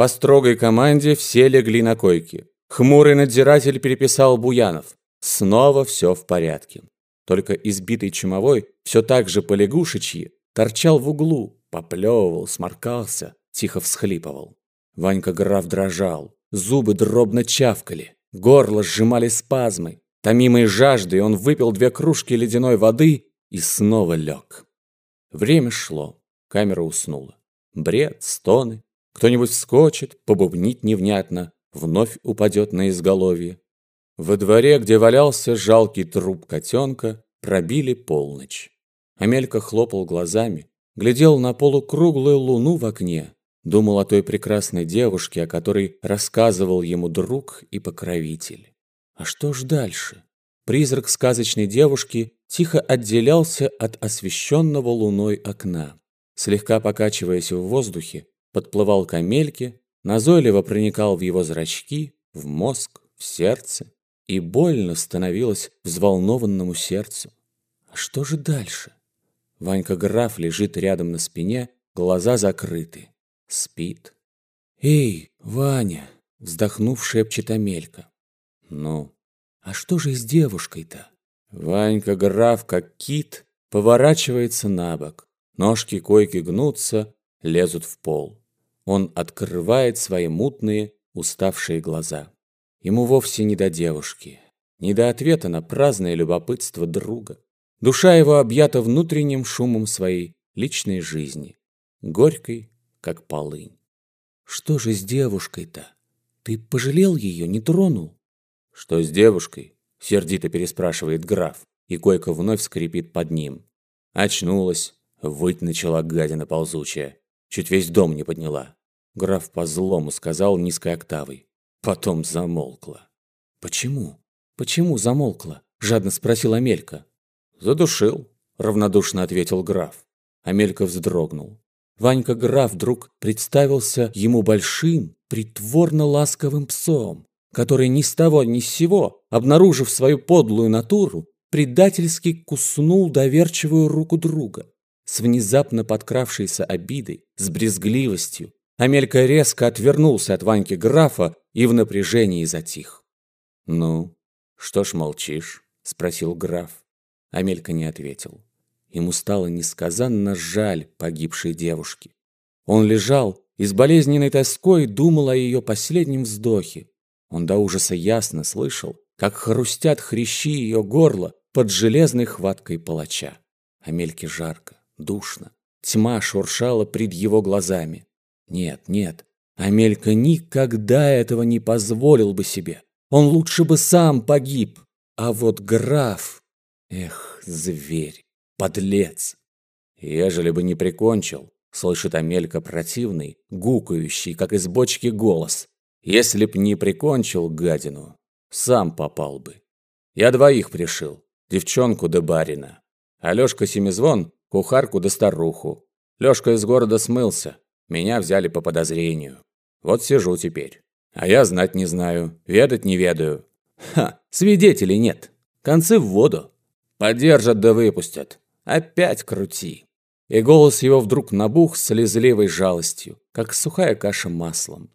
По строгой команде все легли на койки. Хмурый надзиратель переписал Буянов. Снова все в порядке. Только избитый чумовой все так же по торчал в углу, поплевывал, сморкался, тихо всхлипывал. Ванька граф дрожал, зубы дробно чавкали, горло сжимали спазмы. Томимой жаждой он выпил две кружки ледяной воды и снова лег. Время шло, камера уснула. Бред, стоны. Кто-нибудь вскочит, побубнит невнятно, вновь упадет на изголовье. Во дворе, где валялся жалкий труп котенка, пробили полночь. Амелька хлопал глазами, глядел на полукруглую луну в окне, думал о той прекрасной девушке, о которой рассказывал ему друг и покровитель. А что ж дальше? Призрак сказочной девушки тихо отделялся от освещенного луной окна. Слегка покачиваясь в воздухе, подплывал к Амельке, назойливо проникал в его зрачки, в мозг, в сердце, и больно становилось взволнованному сердцу. А что же дальше? Ванька Граф лежит рядом на спине, глаза закрыты. Спит. «Эй, Ваня!» — вздохнув, шепчет Амелька. «Ну, а что же с девушкой-то?» Ванька Граф, как кит, поворачивается на бок. Ножки койки гнутся, лезут в пол. Он открывает свои мутные, уставшие глаза. Ему вовсе не до девушки, не до ответа на праздное любопытство друга. Душа его объята внутренним шумом своей личной жизни, горькой, как полынь. Что же с девушкой-то? Ты пожалел ее, не тронул? Что с девушкой? Сердито переспрашивает граф, и койка вновь скрипит под ним. Очнулась, выть начала гадина ползучая. Чуть весь дом не подняла. Граф по злому сказал низкой октавой. Потом замолкла. «Почему? Почему замолкла?» – жадно спросил Амелька. «Задушил», – равнодушно ответил граф. Амелька вздрогнул. Ванька граф вдруг представился ему большим, притворно ласковым псом, который ни с того ни с сего, обнаружив свою подлую натуру, предательски куснул доверчивую руку друга. С внезапно подкравшейся обидой, с брезгливостью, Амелька резко отвернулся от Ваньки графа и в напряжении затих. «Ну, что ж молчишь?» – спросил граф. Амелька не ответил. Ему стало несказанно жаль погибшей девушки. Он лежал и с болезненной тоской думал о ее последнем вздохе. Он до ужаса ясно слышал, как хрустят хрящи ее горла под железной хваткой палача. Амельке жарко, душно. Тьма шуршала пред его глазами. Нет, нет, Амелька никогда этого не позволил бы себе. Он лучше бы сам погиб. А вот граф... Эх, зверь, подлец. Ежели бы не прикончил, слышит Амелька противный, гукающий, как из бочки, голос. Если б не прикончил гадину, сам попал бы. Я двоих пришил, девчонку да барина. Алёшка Семизвон, кухарку да старуху. Лёшка из города смылся, меня взяли по подозрению. Вот сижу теперь. А я знать не знаю, ведать не ведаю. Ха, свидетелей нет. Концы в воду. Подержат да выпустят. Опять крути. И голос его вдруг набух слезливой жалостью, как сухая каша маслом.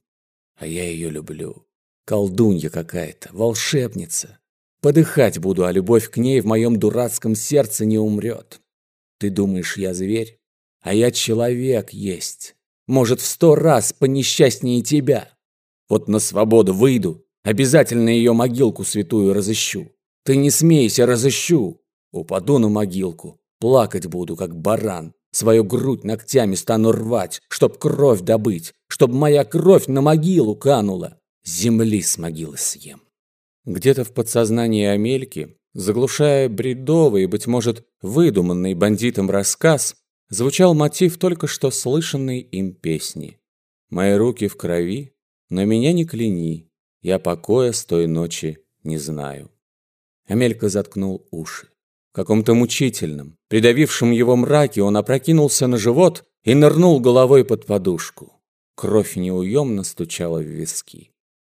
А я ее люблю. Колдунья какая-то, волшебница. Подыхать буду, а любовь к ней в моем дурацком сердце не умрет. Ты думаешь, я зверь? А я человек есть. Может, в сто раз понесчастнее тебя. Вот на свободу выйду, обязательно ее могилку святую разыщу. Ты не смейся, разыщу. Упаду на могилку, плакать буду, как баран. Свою грудь ногтями стану рвать, чтоб кровь добыть, чтоб моя кровь на могилу канула. Земли с могилы съем. Где-то в подсознании Амельки, заглушая бредовый, быть может, выдуманный бандитом рассказ, звучал мотив только что слышанной им песни. «Мои руки в крови, но меня не кляни, я покоя с той ночи не знаю». Амелька заткнул уши. В каком-то мучительном, придавившем его мраке он опрокинулся на живот и нырнул головой под подушку. Кровь неуемно стучала в виски.